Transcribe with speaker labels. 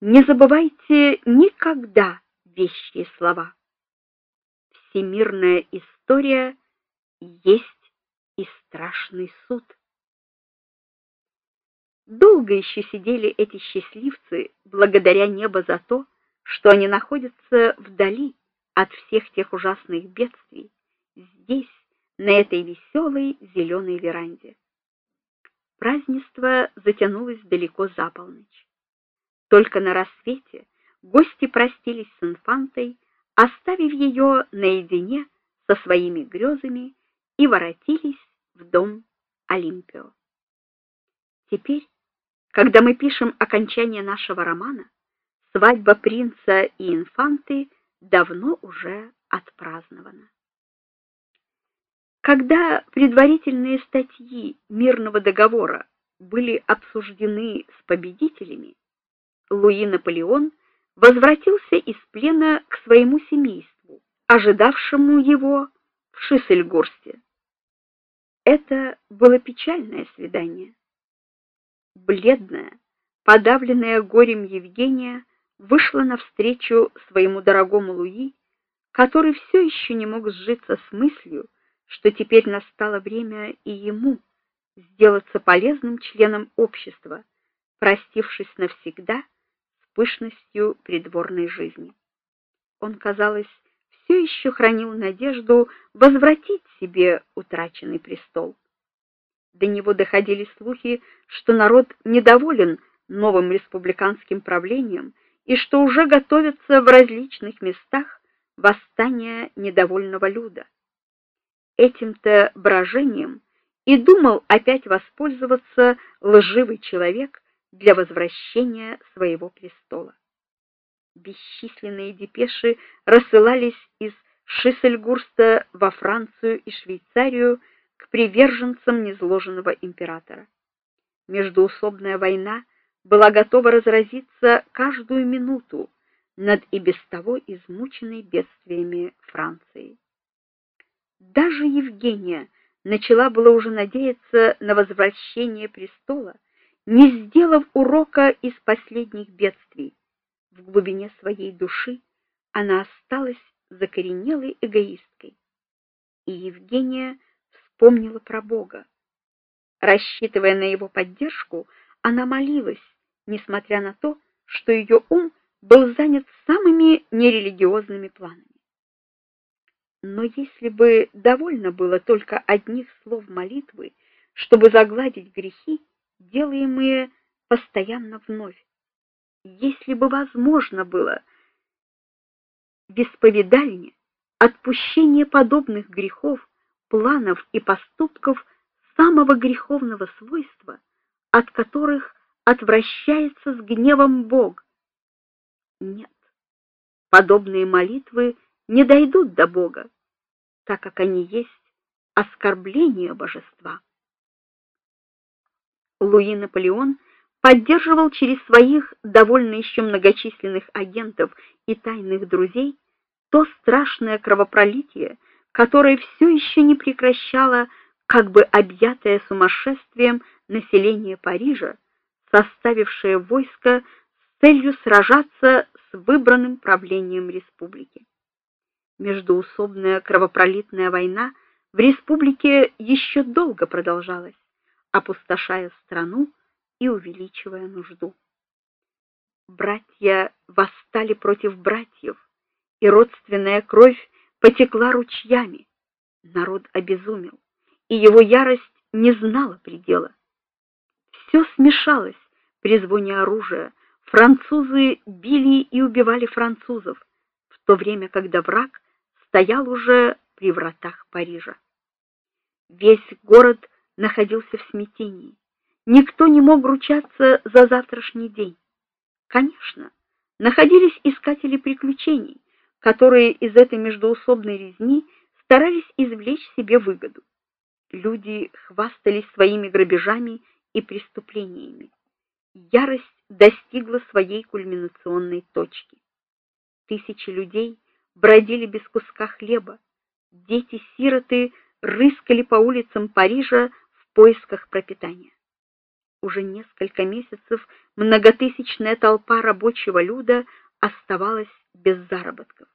Speaker 1: Не забывайте никогда вещие слова. Всемирная история есть и страшный суд. Долго еще сидели эти счастливцы, благодаря небу за то, что они находятся вдали от всех тех ужасных бедствий, здесь, на этой веселой зеленой веранде. Празднество затянулось далеко за полночь. Только на рассвете гости простились с инфантой, оставив ее наедине со своими грезами и воротились в дом Олимпио. Теперь, когда мы пишем окончание нашего романа, свадьба принца и инфанты давно уже отпразднована. Когда предварительные статьи мирного договора были обсуждены с победителями, Луи Наполеон возвратился из плена к своему семейству, ожидавшему его в Шиссельгорсте. Это было печальное свидание. Бледная, подавленная горем Евгения вышла навстречу своему дорогому Луи, который все еще не мог сжиться с мыслью, что теперь настало время и ему сделаться полезным членом общества, простившись навсегда пышностью придворной жизни. Он, казалось, все еще хранил надежду возвратить себе утраченный престол. До него доходили слухи, что народ недоволен новым республиканским правлением и что уже готовятся в различных местах восстания недовольного люда. Этим-то брожением и думал опять воспользоваться лживый человек для возвращения своего престола. Бесчисленные депеши рассылались из Шиссельгурста во Францию и Швейцарию к приверженцам незложенного императора. Междуусобная война была готова разразиться каждую минуту над и без того измученной бедствиями Францией. Даже Евгения начала было уже надеяться на возвращение престола, не сделав урока из последних бедствий. В глубине своей души она осталась закоренелой эгоисткой. И Евгения вспомнила про Бога. Рассчитывая на его поддержку, она молилась, несмотря на то, что ее ум был занят самыми нерелигиозными планами. Но если бы довольно было только одних слов молитвы, чтобы загладить грехи, делаемые постоянно вновь, если бы возможно было исповедальне отпущение подобных грехов, планов и поступков самого греховного свойства, от которых отвращается с гневом Бог. Нет. Подобные молитвы не дойдут до Бога, так как они есть оскорбление божества. Луи Наполеон поддерживал через своих довольно еще многочисленных агентов и тайных друзей то страшное кровопролитие, которое все еще не прекращало как бы объятое сумасшествием население Парижа, составившее войско с целью сражаться с выбранным правлением республики. Междуусобная кровопролитная война в республике еще долго продолжалась, опустошая страну и увеличивая нужду. Братья восстали против братьев, и родственная кровь потекла ручьями. Народ обезумел, и его ярость не знала предела. Все смешалось при звоне оружия. Французы били и убивали французов, в то время, когда враг стоял уже при вратах Парижа. Весь город находился в смятении. Никто не мог ручаться за завтрашний день. Конечно, находились искатели приключений, которые из этой междоусобной резни старались извлечь себе выгоду. Люди хвастались своими грабежами и преступлениями. Ярость достигла своей кульминационной точки. Тысячи людей бродили без куска хлеба. Дети-сироты рыскали по улицам Парижа поисках пропитания. уже несколько месяцев многотысячная толпа рабочего люда оставалась без заработка.